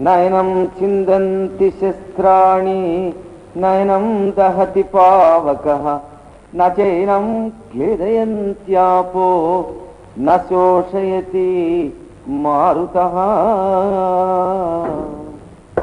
नयनं छिन्दन्ति शस्त्राणि नयनं दहति पावकः। न चैनं खेदयन्त्यापो न शोषयति मारुतः।